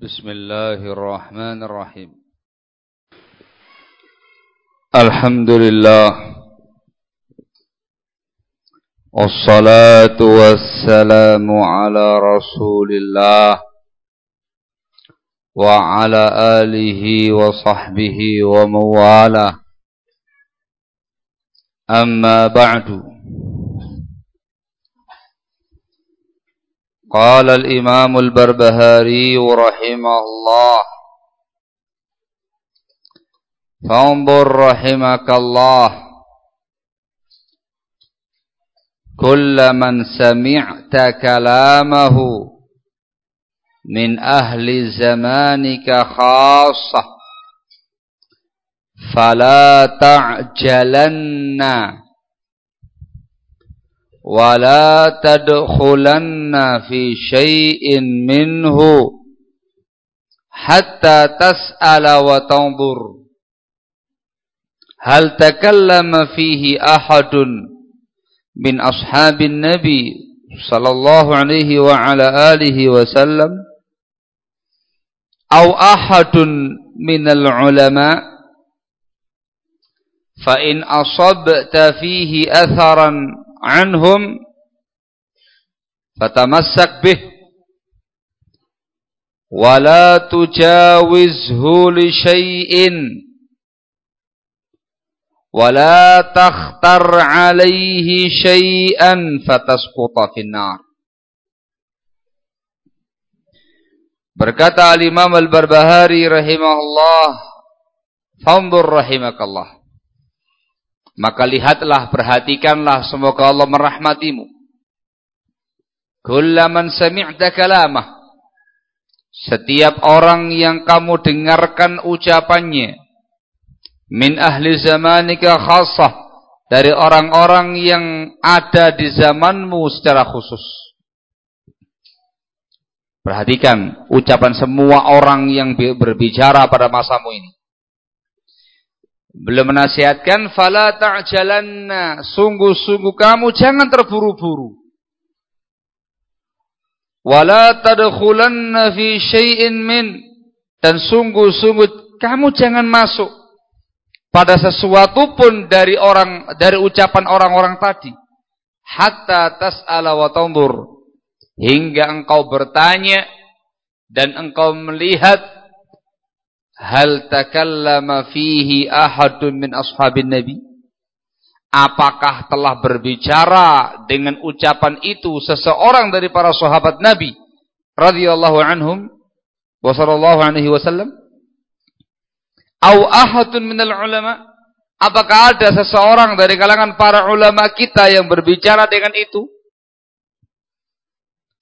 بسم الله الرحمن الرحيم. الحمد لله والصلاة والسلام على رسول الله وعلى آله وصحبه ومواله. أما بعد قال الإمام البربهاري رحمه الله. فانظر رحمك الله. كل من سمعت كلامه من أهل زمانك خاصة. فلا تعجلن. ولا تدخلن في شيء منه حتى تسأل وتنظر. هل تكلم فيه أحد من أصحاب النبي صلى الله عليه وعلى آله وسلم؟ أو أحد من العلماء؟ فإن أصبت فيه أثرا anhum fatamassak bih wala tujawizhu li syai'in wala takhtar alaihi syai'an fatasquta finnar. Berkata al-imam al-barbahari rahimahullah fanzur rahimakallah. Maka lihatlah, perhatikanlah, semoga Allah merahmatimu. Kullaman sami'ta kalamah. Setiap orang yang kamu dengarkan ucapannya. Min ahli zamanika khasah. Dari orang-orang yang ada di zamanmu secara khusus. Perhatikan ucapan semua orang yang berbicara pada masamu ini. Belum menasihatkan fala ta'jalanna, sungguh-sungguh kamu jangan terburu-buru. Wala tadkhulanna fi syai'in min dan sungguh-sungguh kamu jangan masuk pada sesuatu pun dari orang dari ucapan orang-orang tadi. Hatta tas'ala wa tanzur hingga engkau bertanya dan engkau melihat Hal takallama fihi ahadun min ashabin nabi? Apakah telah berbicara dengan ucapan itu seseorang dari para sahabat Nabi radhiyallahu anhum wa sallallahu alaihi wasallam? Au ahadun minal ulama? Apakah ada seseorang dari kalangan para ulama kita yang berbicara dengan itu?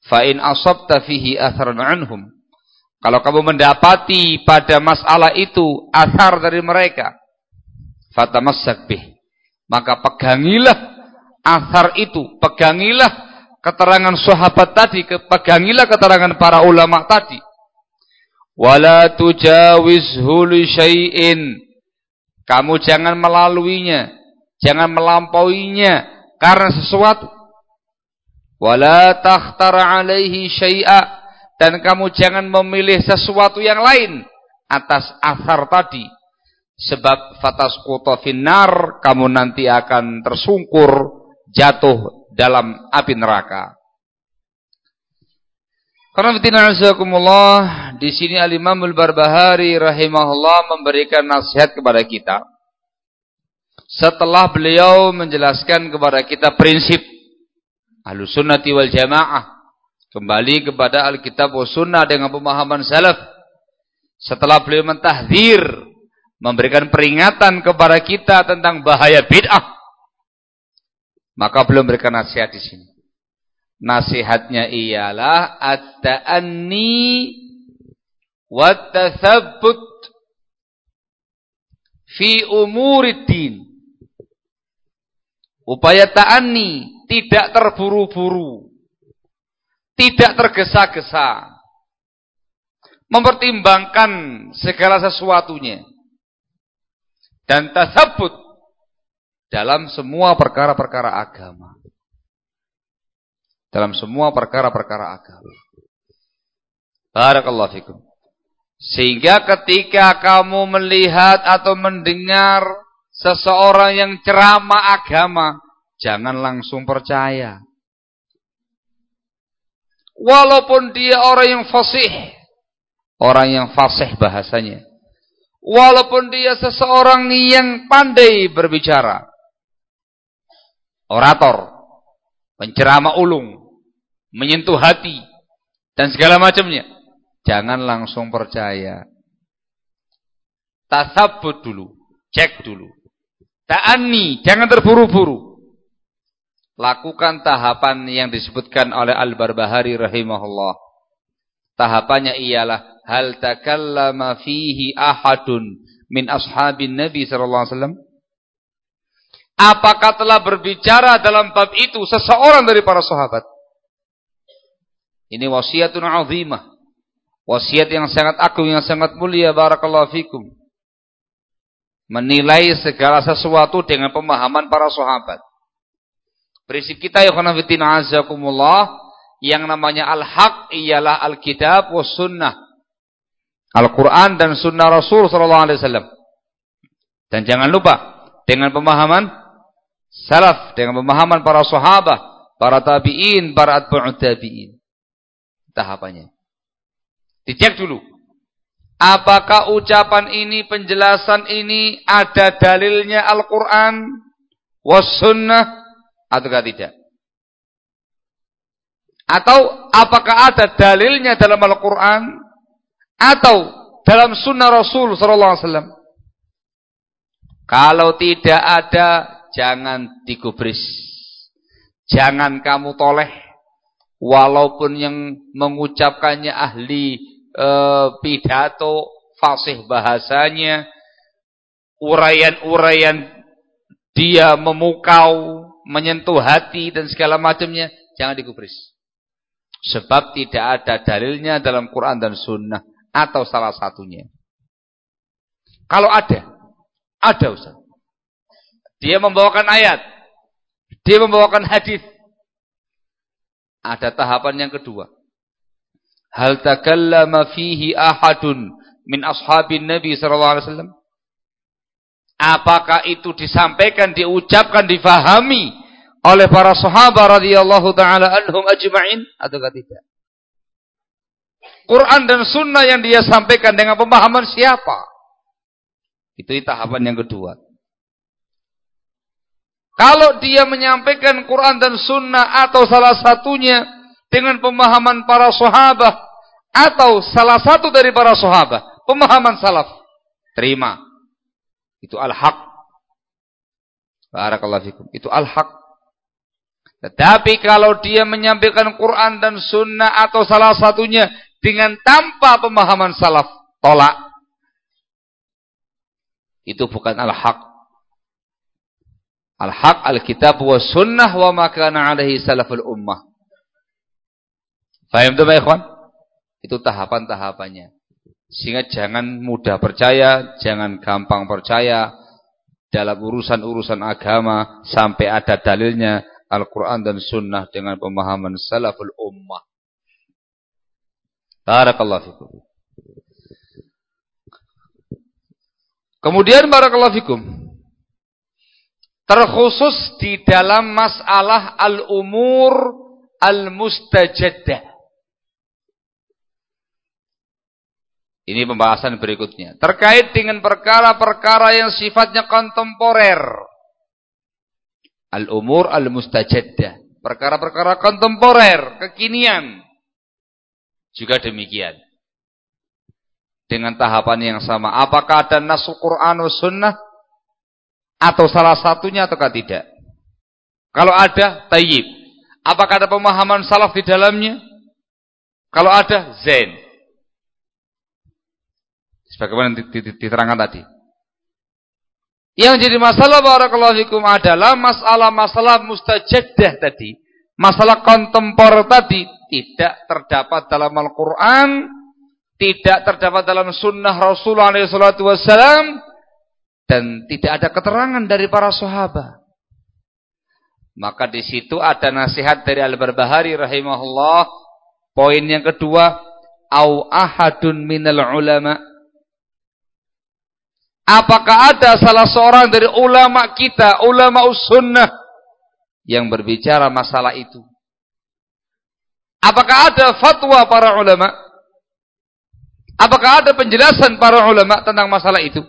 Fa in asabta fihi atharan anhum kalau kamu mendapati pada masalah itu asar dari mereka, fatamassak bih. Maka pegangilah asar itu, pegangilah keterangan sahabat tadi, pegangilah keterangan para ulama tadi. Wala tujawizhu li syai'in. Kamu jangan melaluinya, jangan melampauinya karena sesuatu. Wala takhtar alaihi syai'a dan kamu jangan memilih sesuatu yang lain atas asar tadi. Sebab fatas finar kamu nanti akan tersungkur jatuh dalam api neraka. Karena di sini Al Imam Al Barbahari rahimahullah memberikan nasihat kepada kita. Setelah beliau menjelaskan kepada kita prinsip Ahlussunnati wal Jamaah Kembali kepada Alkitab wa Sunnah dengan pemahaman salaf. Setelah beliau mentahdir, memberikan peringatan kepada kita tentang bahaya bid'ah. Maka belum memberikan nasihat di sini. Nasihatnya ialah at-ta'anni wa tathabbut fi umuriddin. Upaya ta'anni, tidak terburu-buru tidak tergesa-gesa. Mempertimbangkan segala sesuatunya. Dan tasabut dalam semua perkara-perkara agama. Dalam semua perkara-perkara agama. Barakallahu fikum. Sehingga ketika kamu melihat atau mendengar seseorang yang ceramah agama, jangan langsung percaya. Walaupun dia orang yang fasih, orang yang fasih bahasanya. Walaupun dia seseorang yang pandai berbicara. Orator, penceramah ulung, menyentuh hati dan segala macamnya. Jangan langsung percaya. Tasabut dulu, cek dulu. Ta'ani, jangan terburu-buru. Lakukan tahapan yang disebutkan oleh Al-Barbahari rahimahullah. Tahapannya ialah hal takallama fihi ahadun min ashabin Nabi sallallahu alaihi wasallam? Apakah telah berbicara dalam bab itu seseorang dari para sahabat? Ini wasiatun azimah. Wasiat yang sangat agung, yang sangat mulia. Barakallahu fikum menilai segala sesuatu dengan pemahaman para sahabat. Prinsip kita ya khonafidin azakumullah yang namanya al-haq ialah al-kitab was sunnah. Al-Quran dan sunnah Rasul sallallahu alaihi wasallam. Dan jangan lupa dengan pemahaman salaf, dengan pemahaman para sahabat, para tabi'in, para atba'ut tabi'in. Tahapannya. Dicek dulu Apakah ucapan ini, penjelasan ini ada dalilnya Al-Quran, was sunnah, ataukah tidak? Atau apakah ada dalilnya dalam Al-Quran, atau dalam sunnah Rasul Sallallahu Alaihi Wasallam? Kalau tidak ada, jangan digubris. Jangan kamu toleh. Walaupun yang mengucapkannya ahli e, pidato, fasih bahasanya, uraian-uraian dia memukau, menyentuh hati dan segala macamnya, jangan digubris. Sebab tidak ada dalilnya dalam Quran dan Sunnah atau salah satunya. Kalau ada, ada Ustaz. Dia membawakan ayat, dia membawakan hadis. Ada tahapan yang kedua. Hal takallama fihi ahadun min ashabin Nabi sallallahu? Apakah itu disampaikan, diucapkan, difahami oleh para sahabat radhiyallahu taala anhum ajma'in ataukah tidak? Quran dan sunnah yang dia sampaikan dengan pemahaman siapa? Itu tahapan yang kedua. Kalau dia menyampaikan Quran dan sunnah atau salah satunya dengan pemahaman para sahabat atau salah satu dari para sahabat, pemahaman salaf, terima. Itu al-haq. Barakallahu fikum. Itu al-haq. Tetapi kalau dia menyampaikan Quran dan sunnah atau salah satunya dengan tanpa pemahaman salaf, tolak. Itu bukan al-haq. Al-haq al-kitab wa sunnah wa makana alaihi salaful ummah. Faham tuh Ikhwan? Itu tahapan-tahapannya. Sehingga jangan mudah percaya, jangan gampang percaya dalam urusan-urusan agama sampai ada dalilnya Al-Quran dan Sunnah dengan pemahaman salaful ummah. Barakallahu fikum. Kemudian barakallahu fikum. Terkhusus di dalam masalah al-umur al-mustajaddah. Ini pembahasan berikutnya. Terkait dengan perkara-perkara yang sifatnya kontemporer. Al-umur al-mustajaddah. Perkara-perkara kontemporer, kekinian. Juga demikian. Dengan tahapan yang sama. Apakah ada nasu Quran sunnah? Atau salah satunya ataukah tidak? Kalau ada, tayyib. Apakah ada pemahaman salaf di dalamnya? Kalau ada, zen. Sebagaimana diterangkan tadi. Yang jadi masalah barakallahu fikum adalah masalah-masalah mustajaddah tadi. Masalah kontemporer tadi tidak terdapat dalam Al-Quran, tidak terdapat dalam sunnah Rasulullah SAW, dan tidak ada keterangan dari para sahabat. Maka di situ ada nasihat dari Al-Barbahari rahimahullah. Poin yang kedua, au ahadun minal ulama Apakah ada salah seorang dari ulama kita, ulama sunnah yang berbicara masalah itu? Apakah ada fatwa para ulama? Apakah ada penjelasan para ulama tentang masalah itu?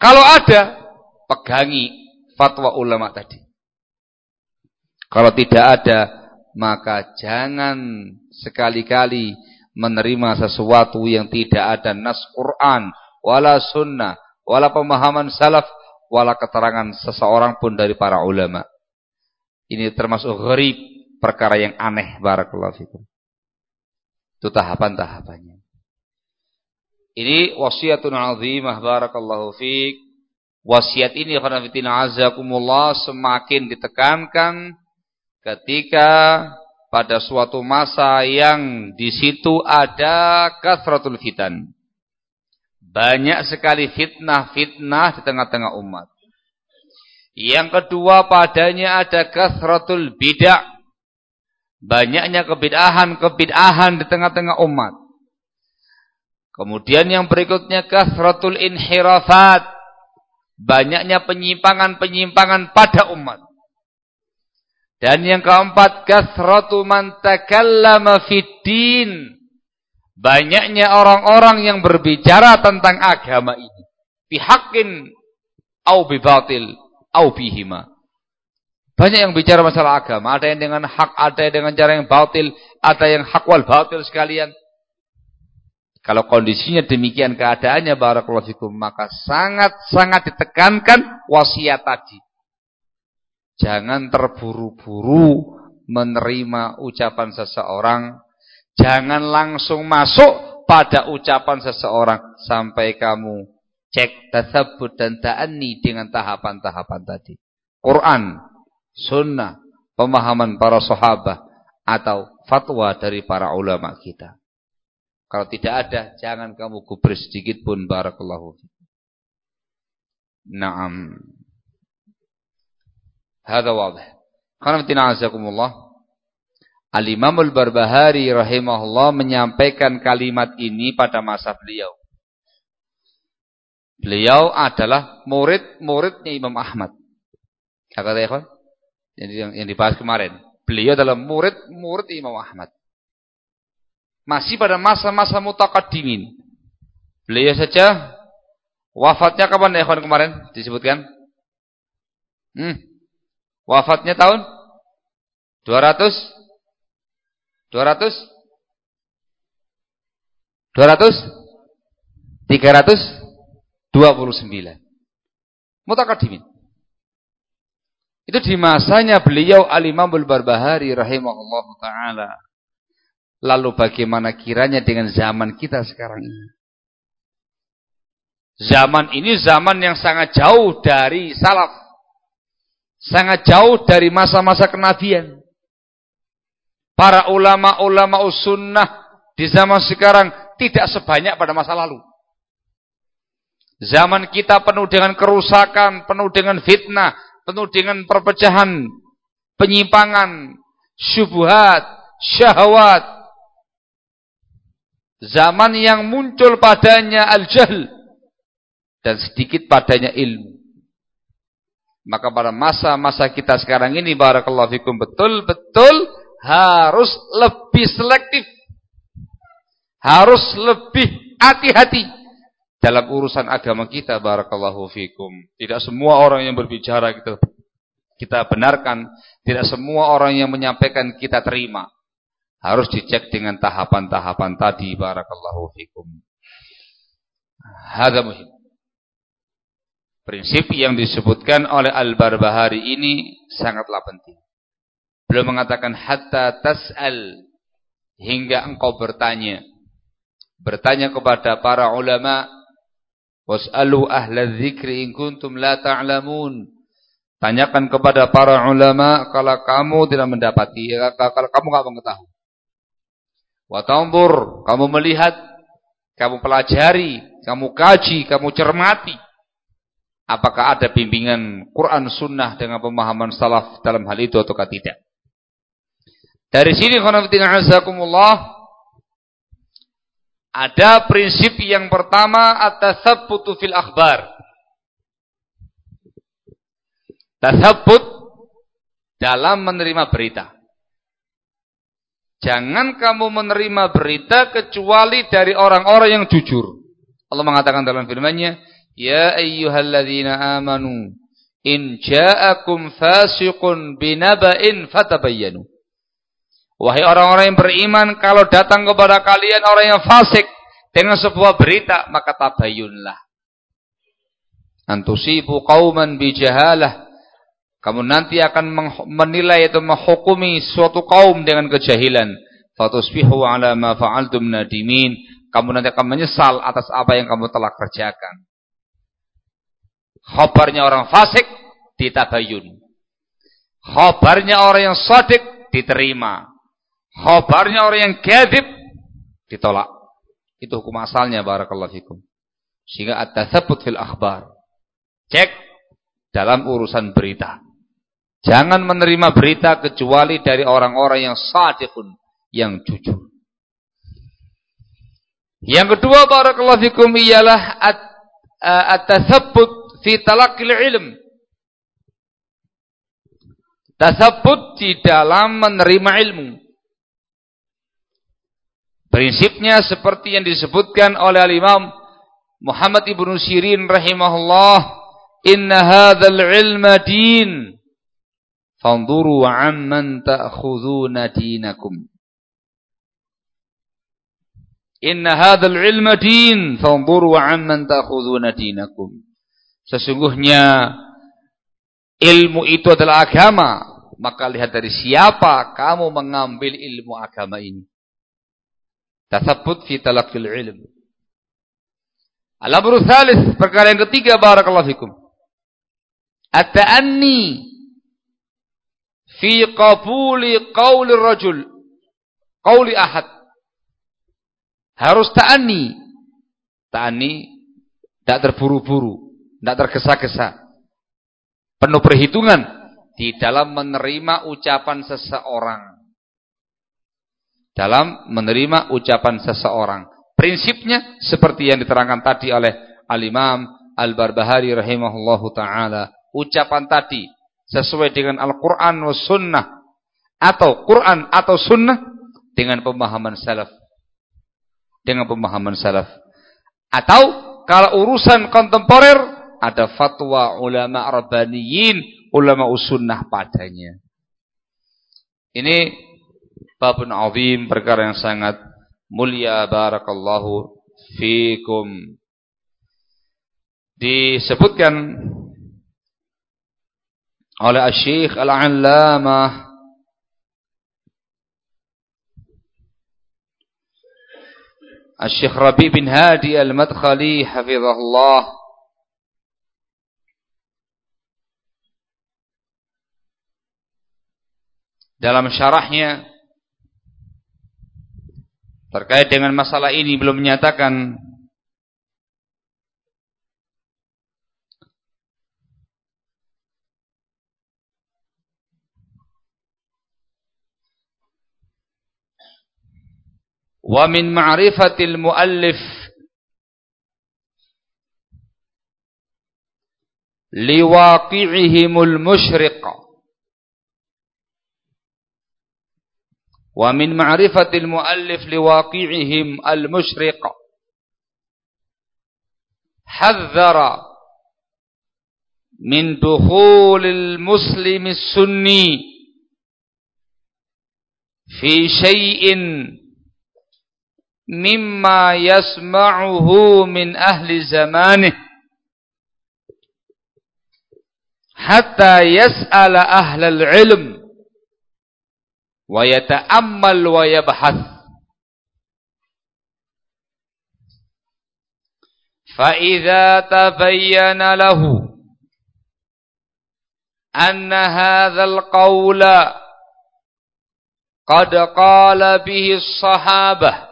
Kalau ada, pegangi fatwa ulama tadi. Kalau tidak ada, maka jangan sekali-kali menerima sesuatu yang tidak ada nas Quran wala sunnah, wala pemahaman salaf, wala keterangan seseorang pun dari para ulama. Ini termasuk gharib, perkara yang aneh barakallahu fikum. Itu tahapan-tahapannya. Ini wasiatun azimah barakallahu fik. Wasiat ini khanafitina azakumullah semakin ditekankan ketika pada suatu masa yang di situ ada kasratul fitan. Banyak sekali fitnah-fitnah di tengah-tengah umat. Yang kedua padanya ada kasratul bid'ah. Banyaknya kebid'ahan-kebid'ahan di tengah-tengah umat. Kemudian yang berikutnya kasratul inhirafat. Banyaknya penyimpangan-penyimpangan pada umat. Dan yang keempat kasratu man takallama Banyaknya orang-orang yang berbicara tentang agama ini. Bihakin au bibatil au bihima. Banyak yang bicara masalah agama. Ada yang dengan hak, ada yang dengan cara yang batil, ada yang hak wal batil sekalian. Kalau kondisinya demikian keadaannya barakallahu fikum, maka sangat-sangat ditekankan wasiat tadi. Jangan terburu-buru menerima ucapan seseorang Jangan langsung masuk pada ucapan seseorang sampai kamu cek tasabut dan ta'ani dengan tahapan-tahapan tadi. Quran, sunnah, pemahaman para sahabat atau fatwa dari para ulama kita. Kalau tidak ada, jangan kamu gubris sedikit pun barakallahu Naam. Hada wadih. Karena azakumullah. Al-Imam Al-Barbahari rahimahullah menyampaikan kalimat ini pada masa beliau. Beliau adalah murid-muridnya Imam Ahmad. Kata ya, yang, yang dibahas kemarin. Beliau adalah murid-murid Imam Ahmad. Masih pada masa-masa mutakaddimin. Beliau saja wafatnya kapan ya kemarin disebutkan? Hmm. Wafatnya tahun 200 200 200 329 mutakaddimin itu di masanya beliau Al-Imam Al-Barbahari rahimahullah taala. Lalu bagaimana kiranya dengan zaman kita sekarang ini? Zaman ini zaman yang sangat jauh dari salaf. Sangat jauh dari masa-masa kenabian Para ulama-ulama sunnah di zaman sekarang tidak sebanyak pada masa lalu. Zaman kita penuh dengan kerusakan, penuh dengan fitnah, penuh dengan perpecahan, penyimpangan, syubhat, syahwat. Zaman yang muncul padanya al-jahl dan sedikit padanya ilmu. Maka pada masa-masa kita sekarang ini barakallahu fikum betul-betul harus lebih selektif. Harus lebih hati-hati dalam urusan agama kita barakallahu fikum. Tidak semua orang yang berbicara kita kita benarkan, tidak semua orang yang menyampaikan kita terima. Harus dicek dengan tahapan-tahapan tadi barakallahu fikum. Hadza muhim. Prinsip yang disebutkan oleh Al-Barbahari ini sangatlah penting. Beliau mengatakan hatta tas'al hingga engkau bertanya. Bertanya kepada para ulama was'alu ahla dzikri in kuntum la ta'lamun. Tanyakan kepada para ulama kalau kamu tidak mendapati, kalau kamu enggak mengetahui. Wa tanzur, kamu melihat, kamu pelajari, kamu kaji, kamu cermati. Apakah ada bimbingan Quran sunnah dengan pemahaman salaf dalam hal itu ataukah tidak? Dari sini khonafidina azakumullah Ada prinsip yang pertama at-tasabbutu fil akhbar. Tasabbut dalam menerima berita. Jangan kamu menerima berita kecuali dari orang-orang yang jujur. Allah mengatakan dalam firman-Nya, "Ya ayyuhalladzina amanu, in ja'akum fasiqun binaba'in fatabayyanu." Wahai orang-orang yang beriman, kalau datang kepada kalian orang yang fasik dengan sebuah berita, maka tabayyunlah. Antusibu qauman bijahalah kamu nanti akan menilai atau menghukumi suatu kaum dengan kejahilan. Fatusbihu ala ma fa'altum nadimin. Kamu nanti akan menyesal atas apa yang kamu telah kerjakan. Khabarnya orang fasik ditabayun. Khabarnya orang yang sadik diterima. Khabarnya orang yang gadib ditolak. Itu hukum asalnya barakallahu fikum. Sehingga at-tathabbut fil akhbar. Cek dalam urusan berita. Jangan menerima berita kecuali dari orang-orang yang sadiqun, yang jujur. Yang kedua barakallahu fikum ialah at-tathabbut fi talaqqil ilm. Tasabbut di dalam menerima ilmu. Prinsipnya seperti yang disebutkan oleh Al-Imam Muhammad Ibn Sirin rahimahullah, "Inna hadzal ilma din." Fanzuru amman ta'khuduna dinakum. Inna hadzal ilma din, fanzuru amman ta'khuduna dinakum. Sesungguhnya ilmu itu adalah agama, maka lihat dari siapa kamu mengambil ilmu agama ini. Tasabbut fi talaqqil ilm. Al-amru perkara yang ketiga barakallahu fikum. At-ta'anni fi qabuli qawli rajul qawli ahad harus ta'ani ta'ani tidak terburu-buru tidak tergesa-gesa penuh perhitungan di dalam menerima ucapan seseorang dalam menerima ucapan seseorang. Prinsipnya seperti yang diterangkan tadi oleh al-imam al-barbahari rahimahullahu ta'ala. Ucapan tadi sesuai dengan Al-Quran wa Sunnah atau Quran atau Sunnah dengan pemahaman salaf. Dengan pemahaman salaf. Atau kalau urusan kontemporer ada fatwa ulama rabbaniyin ulama usunnah padanya. Ini babun azim perkara yang sangat mulia. Barakallahu fikum. Disebutkan oleh Syekh Al-Allamah Syekh Rabi bin Hadi Al-Madkhali hafizahullah. Dalam syarahnya terkait dengan masalah ini belum menyatakan wa min ma'rifatil muallif liwaqi'ihimul musyriqah ومن معرفة المؤلف لواقعهم المشرق. حذر من دخول المسلم السني في شيء مما يسمعه من أهل زمانه حتى يسأل أهل العلم ويتأمل ويبحث. فإذا تبين له أن هذا القول قد قال به الصحابة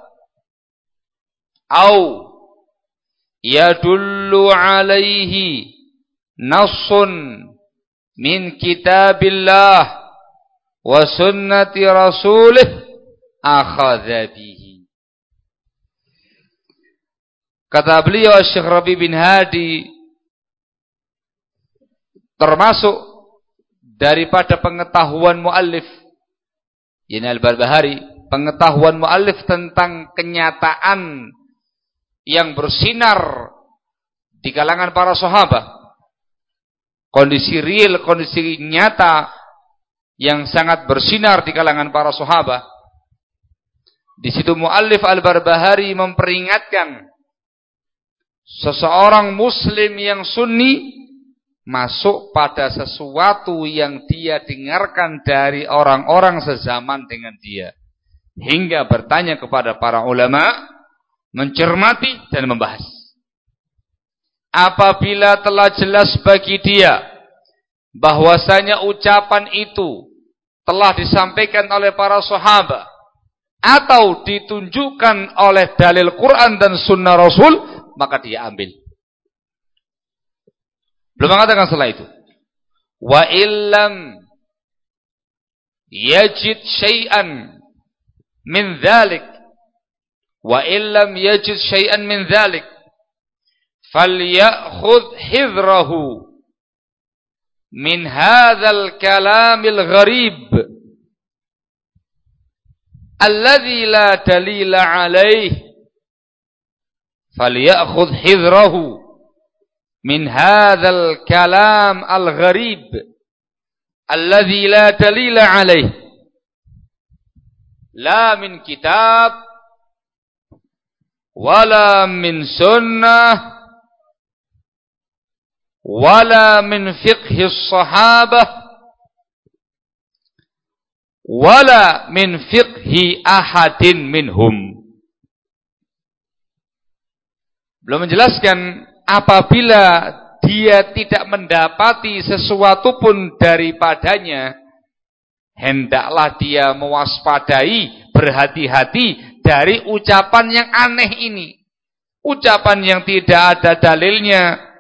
أو يدل عليه نص من كتاب الله wa sunnati rasulih akhadha bihi. Kata beliau Syekh Rabi bin Hadi termasuk daripada pengetahuan muallif yani al-Barbahari pengetahuan muallif tentang kenyataan yang bersinar di kalangan para sahabat kondisi real kondisi nyata yang sangat bersinar di kalangan para sahabat di situ muallif Al-Barbahari memperingatkan seseorang muslim yang sunni masuk pada sesuatu yang dia dengarkan dari orang-orang sezaman dengan dia. Hingga bertanya kepada para ulama, mencermati dan membahas. Apabila telah jelas bagi dia bahwasanya ucapan itu telah disampaikan oleh para sahabat atau ditunjukkan oleh dalil Quran dan sunnah Rasul, maka dia ambil. Belum mengatakan setelah itu. Wa illam yajid syai'an min dhalik. Wa illam yajid syai'an min dhalik. Falyakhudh hidhrahu من هذا الكلام الغريب الذي لا دليل عليه فليأخذ حذره من هذا الكلام الغريب الذي لا دليل عليه. لا من كتاب ولا من سنة wala min fiqhi sahabah wala min fiqhi ahadin minhum belum menjelaskan apabila dia tidak mendapati sesuatu pun daripadanya hendaklah dia mewaspadai berhati-hati dari ucapan yang aneh ini. Ucapan yang tidak ada dalilnya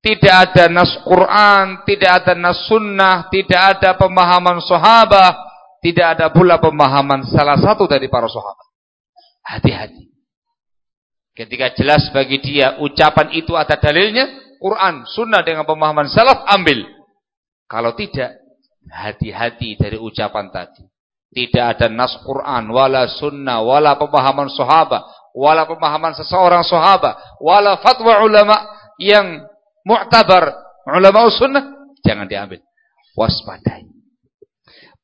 tidak ada nas Quran, tidak ada nas sunnah, tidak ada pemahaman sahabat, tidak ada pula pemahaman salah satu dari para sahabat. Hati-hati. Ketika jelas bagi dia ucapan itu ada dalilnya, Quran, sunnah dengan pemahaman salaf, ambil. Kalau tidak, hati-hati dari ucapan tadi. Tidak ada nas Quran, wala sunnah, wala pemahaman sahabat, wala pemahaman seseorang sahabat, wala fatwa ulama yang mu'tabar. Ulama sunnah jangan diambil. Waspadai.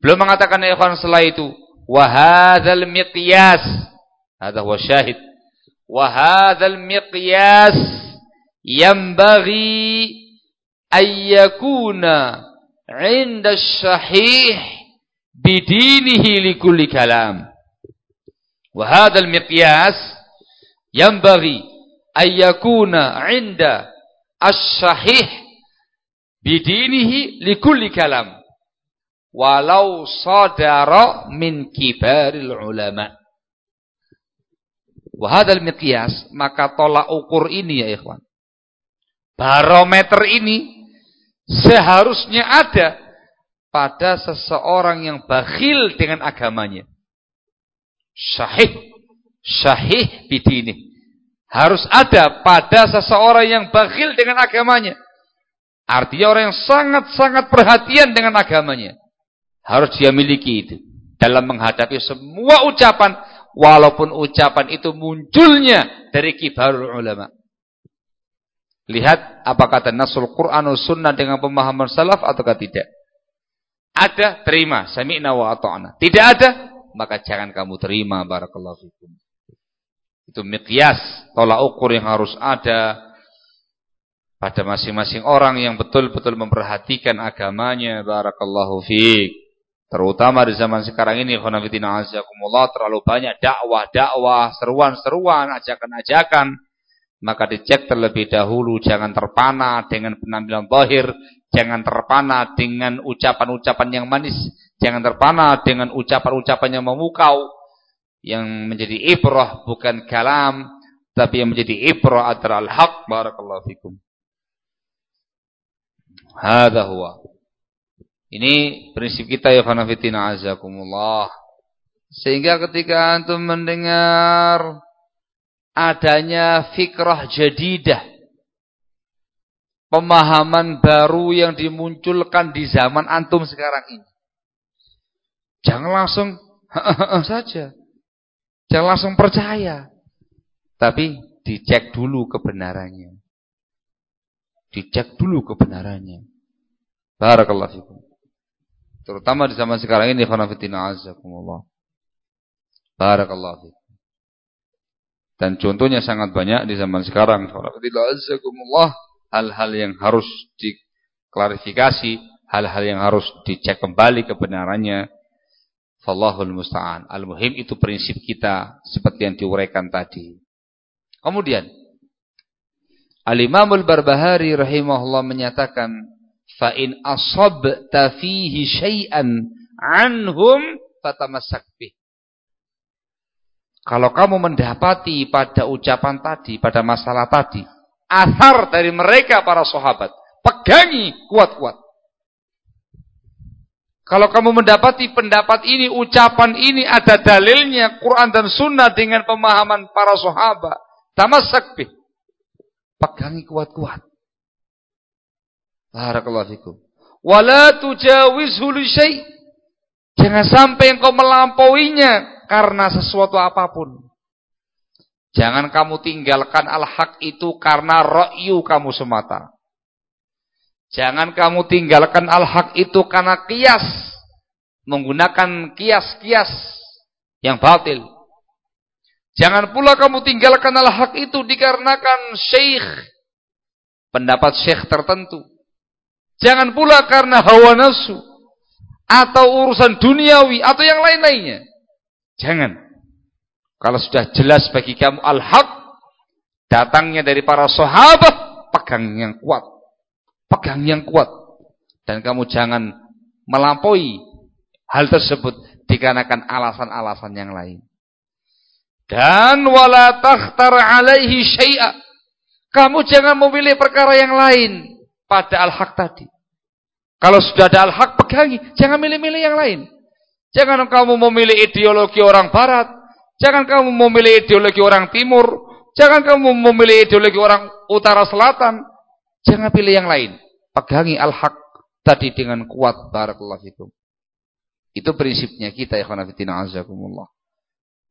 Belum mengatakan eh, ikhwan setelah itu wa hadzal miqyas. Hadza huwa syahid. Wa hadzal miqyas yanbaghi ay yakuna 'inda sahih bidinihi likulli kalam. Wa hadzal miqyas yanbaghi ay yakuna 'inda as-sahih bidinihi likulli kalam. Walau sadara min kibaril ulama. Wahadal miqyas maka tolak ukur ini ya ikhwan. Barometer ini seharusnya ada pada seseorang yang bakhil dengan agamanya. Sahih sahih bidini harus ada pada seseorang yang bakhil dengan agamanya. Artinya orang yang sangat-sangat perhatian dengan agamanya. Harus dia miliki itu. Dalam menghadapi semua ucapan walaupun ucapan itu munculnya dari kibarul ulama. Lihat apa kata Nasul Quran Sunnah dengan pemahaman salaf ataukah tidak. Ada, terima. Sami'na. Tidak ada, maka jangan kamu terima. Barakallahu fikum. Itu miqyas, tolak ukur yang harus ada pada masing-masing orang yang betul-betul memperhatikan agamanya. Barakallahu fikum. Terutama di zaman sekarang ini, terlalu banyak dakwah-dakwah, seruan-seruan, ajakan-ajakan. Maka dicek terlebih dahulu, jangan terpana dengan penampilan zahir, jangan terpana dengan ucapan-ucapan yang manis, jangan terpana dengan ucapan-ucapan yang memukau, yang menjadi ibrah bukan kalam, tapi yang menjadi ibrah adalah al-haq. Barakallahu fikum. Hada huwa. Ini prinsip kita ya fanafitina azakumullah. Sehingga ketika antum mendengar adanya fikrah jadidah. Pemahaman baru yang dimunculkan di zaman antum sekarang ini. Jangan langsung saja. Jangan langsung percaya. Tapi dicek dulu kebenarannya. Dicek dulu kebenarannya. Barakallahu fikum. Terutama di zaman sekarang ini khanafitina azakumullah. Barakallahu fikum. Dan contohnya sangat banyak di zaman sekarang. Khanafitina azakumullah. Hal-hal yang harus diklarifikasi. Hal-hal yang harus dicek kembali kebenarannya. Fallahul musta'an. Al-muhim itu prinsip kita seperti yang diuraikan tadi. Kemudian Al-Imamul Barbahari rahimahullah menyatakan fa in asabta fihi syai'an anhum fatamassak bih. Kalau kamu mendapati pada ucapan tadi, pada masalah tadi, asar dari mereka para sahabat, pegangi kuat-kuat. Kalau kamu mendapati pendapat ini, ucapan ini ada dalilnya Quran dan Sunnah dengan pemahaman para sahabat, tamassak bih. Pegangi kuat-kuat. Barakallahu fikum. Wala tujawizhu. Jangan sampai engkau melampauinya karena sesuatu apa pun. Jangan kamu tinggalkan al-haq itu karena ra'yu kamu semata. Jangan kamu tinggalkan al-haq itu karena kias. Menggunakan kias-kias yang batil. Jangan pula kamu tinggalkan al-haq itu dikarenakan syekh. Pendapat syekh tertentu Jangan pula karena hawa nafsu atau urusan duniawi atau yang lain-lainnya. Jangan. Kalau sudah jelas bagi kamu al-haq datangnya dari para sahabat, pegang yang kuat. Pegang yang kuat. Dan kamu jangan melampaui hal tersebut dikarenakan alasan-alasan yang lain. Dan wala takhtar alaihi syai'a. Kamu jangan memilih perkara yang lain pada al-haq tadi. Kalau sudah ada al-haq, pegangi. Jangan milih-milih yang lain. Jangan kamu memilih ideologi orang barat. Jangan kamu memilih ideologi orang timur. Jangan kamu memilih ideologi orang utara selatan. Jangan pilih yang lain. Pegangi al-haq tadi dengan kuat. Barakallahu fikum. Itu prinsipnya kita ya.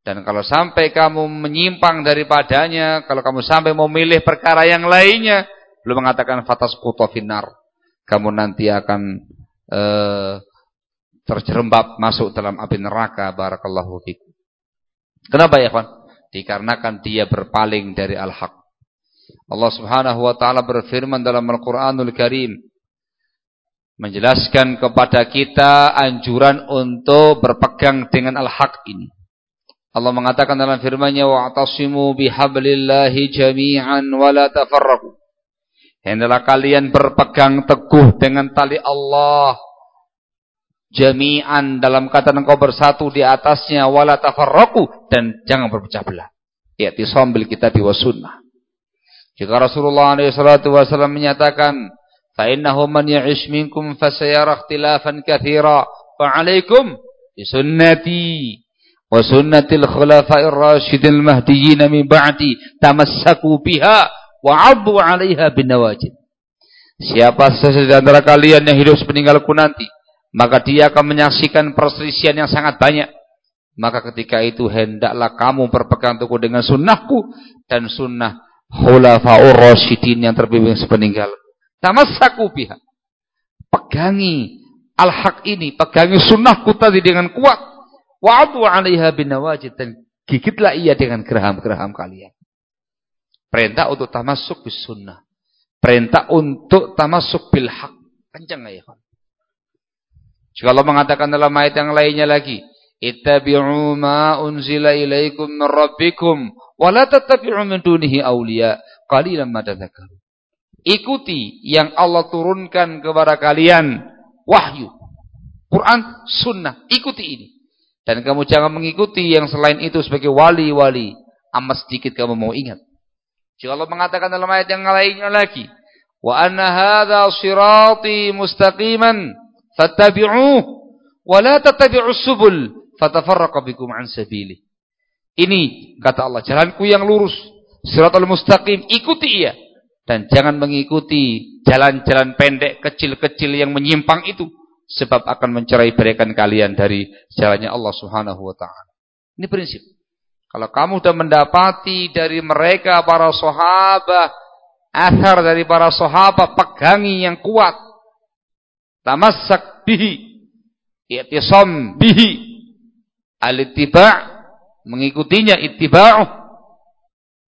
Dan kalau sampai kamu menyimpang daripadanya, kalau kamu sampai memilih perkara yang lainnya, Belum mengatakan fatas finar. Kamu nanti akan uh, terjerembab masuk dalam api neraka. Barakallahu fikum. Kenapa ya kawan? Dikarenakan dia berpaling dari al-haq. Allah subhanahu wa ta'ala berfirman dalam Al-Quranul Karim. Menjelaskan kepada kita anjuran untuk berpegang dengan al-haq ini. Allah mengatakan dalam firman-Nya wa'tasimu bihablillahi jami'an wa la tafarraqu. Hendaklah kalian berpegang teguh dengan tali Allah. Jami'an dalam kata engkau bersatu di atasnya. Wala tafarraku. Dan jangan berpecah belah. sambil kita wa sunnah. Jika Rasulullah SAW menyatakan. Ya'ish minkum fasayara ikhtilafan kathira. Fa'alaikum bisunnati. Wa sunnatil khulafa'ir rasyidil mahdiyin min ba'di. Tamassaku biha wa'addu 'alaiha bin nawajid. Siapa saja di antara kalian yang hidup sepeninggalku nanti, maka dia akan menyaksikan perselisihan yang sangat banyak. Maka ketika itu hendaklah kamu berpegang teguh dengan sunnahku dan sunnah khulafaur rasyidin yang terbimbing sepeninggal. Tamassaku biha. Pegangi al-haq ini, pegangi sunnahku tadi dengan kuat. Wa'addu 'alaiha bin nawajid dan gigitlah ia dengan geraham-geraham kalian. Perintah untuk tamasuk bis sunnah. Perintah untuk tamasuk bil haq. Kencang ya? Jika Allah mengatakan dalam ayat yang lainnya lagi, "Ittabi'u ma unzila ilaikum min rabbikum wa la tattabi'u min dunihi awliya." Qalilan ma tadhakkarun. Ikuti yang Allah turunkan kepada kalian wahyu. Quran, sunnah, ikuti ini. Dan kamu jangan mengikuti yang selain itu sebagai wali-wali. Amat sedikit kamu mau ingat. Jika Allah mengatakan dalam ayat yang lainnya lagi, wa anna hadza sirati mustaqiman fattabi'uh wa la tattabi'us subul fatafarraqa bikum an sabili. Ini kata Allah, jalanku yang lurus. siratal mustaqim, ikuti ia dan jangan mengikuti jalan-jalan pendek kecil-kecil yang menyimpang itu sebab akan mencerai berikan kalian dari jalannya Allah Subhanahu wa taala. Ini prinsip. Kalau kamu sudah mendapati dari mereka para sahabat, asar dari para sahabat, pegangi yang kuat. Tamassak bihi. I'tisam bihi. Al-ittiba' mengikutinya ittiba'uh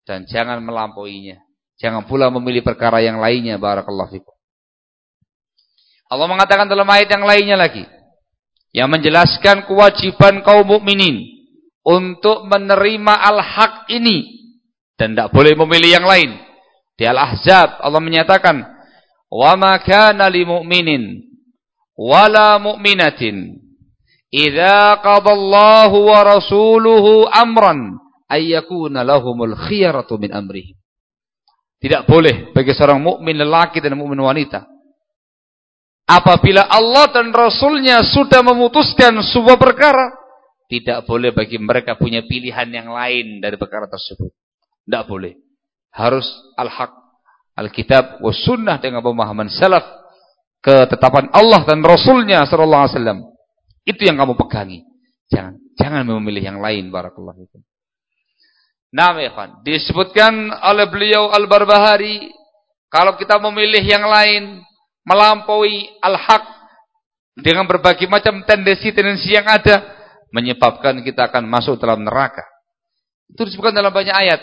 dan jangan melampauinya. Jangan pula memilih perkara yang lainnya barakallahu fikum. Allah mengatakan dalam ayat yang lainnya lagi yang menjelaskan kewajiban kaum mukminin untuk menerima al-haq ini dan tidak boleh memilih yang lain. Di Al-Ahzab Allah menyatakan, "Wa ma kana lil mu'minin wala mu'minatin idza qadallahu wa rasuluhu amran ayyakuna lahumul khiyaratu min amrihi. Tidak boleh bagi seorang mukmin lelaki dan mukmin wanita apabila Allah dan Rasulnya sudah memutuskan sebuah perkara, tidak boleh bagi mereka punya pilihan yang lain dari perkara tersebut. Tidak boleh. Harus al-haq, al-kitab, wa sunnah dengan pemahaman salaf, ketetapan Allah dan Rasulnya sallallahu alaihi wasallam. Itu yang kamu pegangi. Jangan jangan memilih yang lain barakallahu fikum. Nah, ikhwan, disebutkan oleh beliau Al-Barbahari kalau kita memilih yang lain melampaui al-haq dengan berbagai macam tendensi-tendensi yang ada menyebabkan kita akan masuk dalam neraka. Itu disebutkan dalam banyak ayat.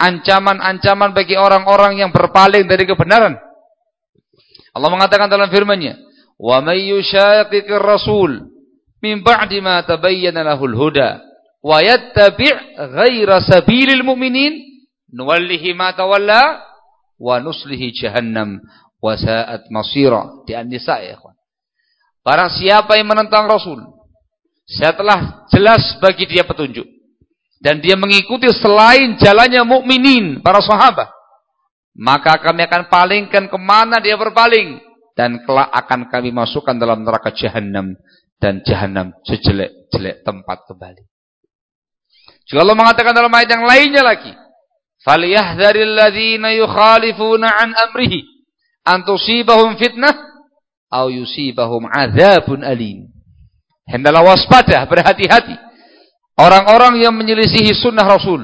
Ancaman-ancaman bagi orang-orang yang berpaling dari kebenaran. Allah mengatakan dalam firman-Nya, "Wa may yushaqiqir rasul min ba'di ma tabayyana lahul huda. Wa yattabi' ghaira sabilil mu'minin nuwallihi ma tawalla wa nuslihi jahannam wa sa'at masira. Di An-Nisa ya ikhwan. Barang siapa yang menentang Rasul setelah jelas bagi dia petunjuk. Dan dia mengikuti selain jalannya mukminin para sahabat maka kami akan palingkan ke mana dia berpaling dan kelak akan kami masukkan dalam neraka jahanam dan jahanam sejelek-jelek tempat kembali. Juga Allah mengatakan dalam ayat yang lainnya lagi, "Falyahdharil ladzina yukhalifuna an amrihi antusibahum fitnah au yusibahum adzabun alim." Hendaklah waspada, berhati-hati. Orang-orang yang menyelisihi sunnah Rasul,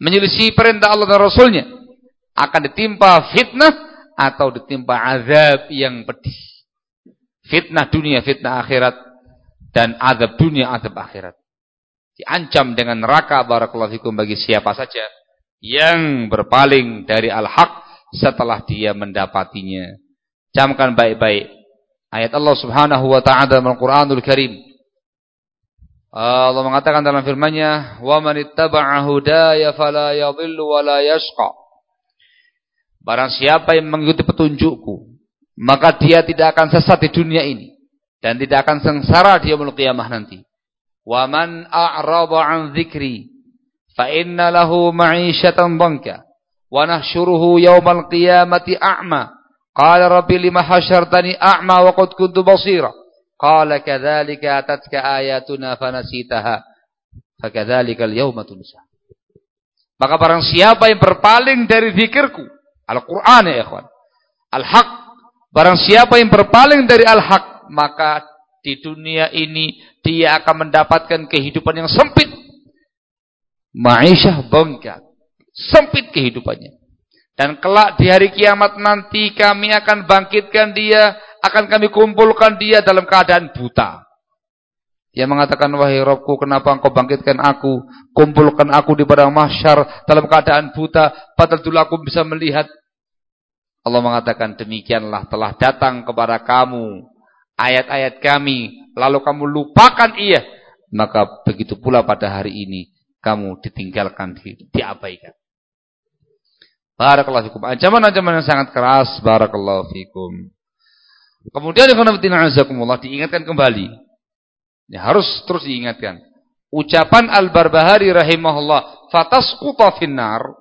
menyelisihi perintah Allah dan Rasulnya, akan ditimpa fitnah atau ditimpa azab yang pedih. Fitnah dunia, fitnah akhirat dan azab dunia, azab akhirat. Diancam dengan neraka barakallahu fikum bagi siapa saja yang berpaling dari al-haq setelah dia mendapatinya. Camkan baik-baik ayat Allah Subhanahu wa taala dalam Al-Qur'anul Karim. Allah mengatakan dalam firman-Nya, "Wa man ittaba'a hudaya fala yadhillu wa la yashqa." Barang siapa yang mengikuti petunjukku, maka dia tidak akan sesat di dunia ini dan tidak akan sengsara di yaumul qiyamah nanti. Wa man a'rada 'an dzikri fa inna lahu ma'isyatan dhanka wa nahsyuruhu yaumal qiyamati a'ma. Qala rabbi lima hasyartani a'ma wa qad kuntu basira. Qala kadzalika atatka ayatuna fanasitaha. Fakadzalikal yauma tunsa. Maka barang siapa yang berpaling dari zikirku, Al-Qur'an ya ikhwan. Al-haq. Barang siapa yang berpaling dari al-haq, maka di dunia ini dia akan mendapatkan kehidupan yang sempit. Ma'isyah bengkak. Sempit kehidupannya. Dan kelak di hari kiamat nanti kami akan bangkitkan dia, akan kami kumpulkan dia dalam keadaan buta. Dia mengatakan, wahai Robku, kenapa engkau bangkitkan aku? Kumpulkan aku di padang mahsyar dalam keadaan buta, padahal dulu aku bisa melihat. Allah mengatakan, demikianlah telah datang kepada kamu ayat-ayat kami, lalu kamu lupakan ia, maka begitu pula pada hari ini kamu ditinggalkan, di, diabaikan. Barakallahu fikum. Ancaman-ancaman yang sangat keras. Barakallahu fikum. Kemudian azakumullah diingatkan kembali. Ya, harus terus diingatkan. Ucapan Al-Barbahari rahimahullah, fatasquta finnar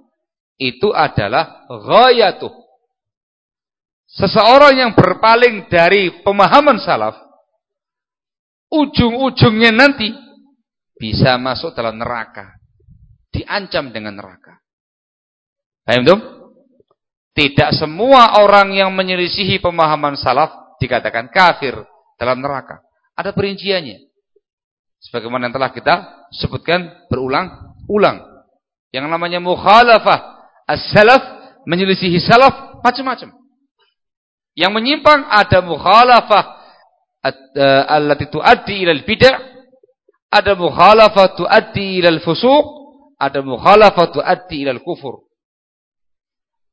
itu adalah ghayatuh Seseorang yang berpaling dari pemahaman salaf, ujung-ujungnya nanti bisa masuk dalam neraka. Diancam dengan neraka. Paham tuh? Tidak semua orang yang menyelisihi pemahaman salaf dikatakan kafir dalam neraka. Ada perinciannya. Sebagaimana yang telah kita sebutkan berulang-ulang. Yang namanya mukhalafah as-salaf menyelisihi salaf macam-macam. Yang menyimpang ada mukhalafah eh, allati tuaddi ila al-bid'ah, ada mukhalafah tuaddi ila al-fusuq, ada mukhalafah tuaddi ila al-kufur.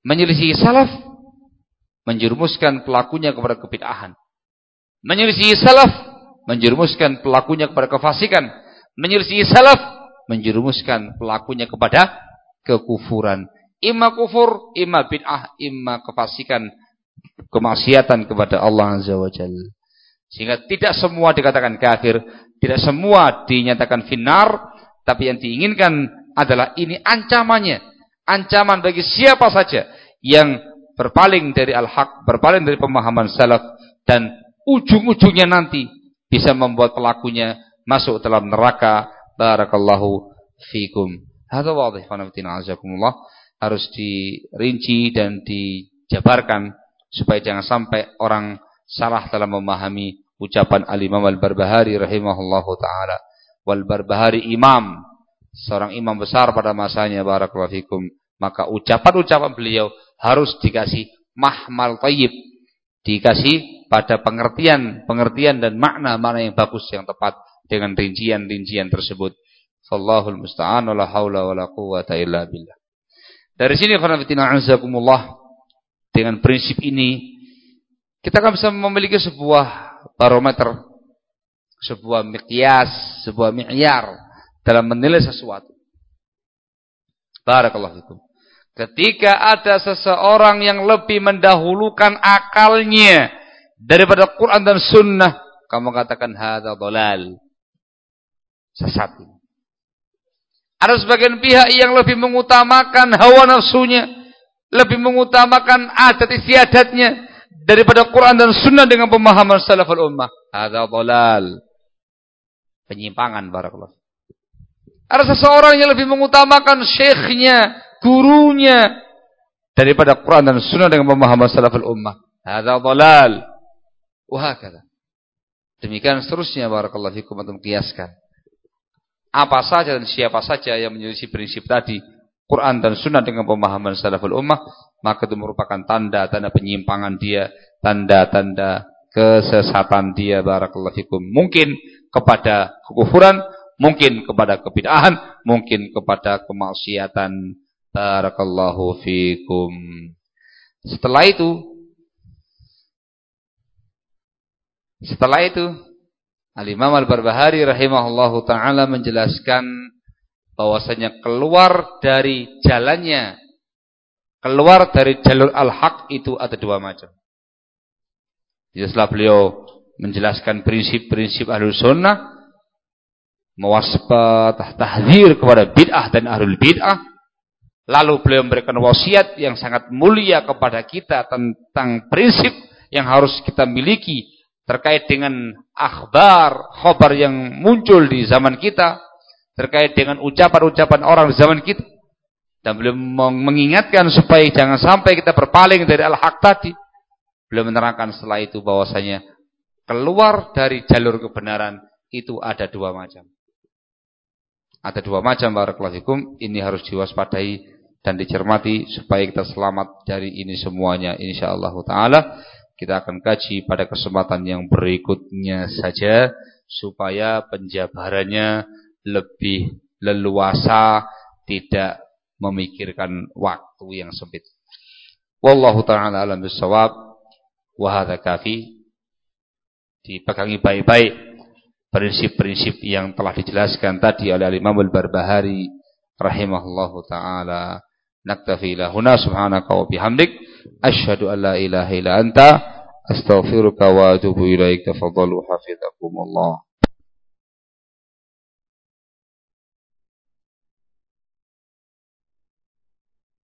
Menyelisih salaf menjerumuskan pelakunya kepada kebid'ahan. Menyelisih salaf menjerumuskan pelakunya kepada kefasikan. Menyelisih salaf menjerumuskan pelakunya kepada kekufuran. Ima kufur, ima bid'ah, ima kefasikan, kemaksiatan kepada Allah Azza wa Jalla. Sehingga tidak semua dikatakan kafir, tidak semua dinyatakan finar, tapi yang diinginkan adalah ini ancamannya ancaman bagi siapa saja yang berpaling dari al-haq, berpaling dari pemahaman salaf dan ujung-ujungnya nanti bisa membuat pelakunya masuk dalam neraka. Barakallahu fikum. Hadza wadih azakumullah harus dirinci dan dijabarkan supaya jangan sampai orang salah dalam memahami ucapan Al-Imam Al-Barbahari rahimahullahu taala. Wal Barbahari imam. Seorang imam besar pada masanya barakallahu maka ucapan-ucapan beliau harus dikasih mahmal tayyib. Dikasih pada pengertian pengertian dan makna mana yang bagus yang tepat dengan rincian-rincian tersebut. Wallahul musta'an wala haula wala quwata illa billah. Dari sini khonafidina azakumullah dengan prinsip ini kita akan bisa memiliki sebuah barometer sebuah miqyas sebuah mi'yar dalam menilai sesuatu. Barakallahu fikum. Ketika ada seseorang yang lebih mendahulukan akalnya daripada Quran dan Sunnah, kamu katakan hadza dolal. Sesat. Ada sebagian pihak yang lebih mengutamakan hawa nafsunya, lebih mengutamakan adat istiadatnya daripada Quran dan Sunnah dengan pemahaman salaful ummah. Hadza dolal. Penyimpangan barakallahu. Ada seseorang yang lebih mengutamakan syekhnya, gurunya daripada Quran dan Sunnah dengan pemahaman salaful ummah. Hadza dhalal. Wahakala. Demikian seterusnya barakallahu fikum untuk kiaskan. Apa saja dan siapa saja yang menyelisih prinsip tadi Quran dan Sunnah dengan pemahaman salaful ummah maka itu merupakan tanda-tanda penyimpangan dia, tanda-tanda kesesatan dia barakallahu fikum. Mungkin kepada kekufuran mungkin kepada kebid'ahan, mungkin kepada kemaksiatan. Barakallahu fikum. Setelah itu Setelah itu Al-Imam Al-Barbahari rahimahullahu taala menjelaskan bahwasanya keluar dari jalannya keluar dari jalur al-haq itu ada dua macam. Jadi setelah beliau menjelaskan prinsip-prinsip ahlu sunnah mewaspat, tahzir kepada bid'ah dan ahlul bid'ah. Lalu beliau memberikan wasiat yang sangat mulia kepada kita tentang prinsip yang harus kita miliki terkait dengan akhbar, khobar yang muncul di zaman kita, terkait dengan ucapan-ucapan orang zaman kita. Dan beliau mengingatkan supaya jangan sampai kita berpaling dari al-haq tadi. Beliau menerangkan setelah itu bahwasanya keluar dari jalur kebenaran itu ada dua macam. Ada dua macam barakallahu Ini harus diwaspadai dan dicermati supaya kita selamat dari ini semuanya insyaallah taala. Kita akan kaji pada kesempatan yang berikutnya saja supaya penjabarannya lebih leluasa, tidak memikirkan waktu yang sempit. Wallahu taala alam bisawab. Wa hadza kafi. Dipegangi baik-baik prinsip-prinsip yang telah dijelaskan tadi oleh Imam Al-Barbahari rahimahullahu taala. Naktafi lahuna subhanaka wa bihamdik asyhadu an la ilaha illa anta astaghfiruka wa atubu ilaik. Tafadhalu hafizakumullah.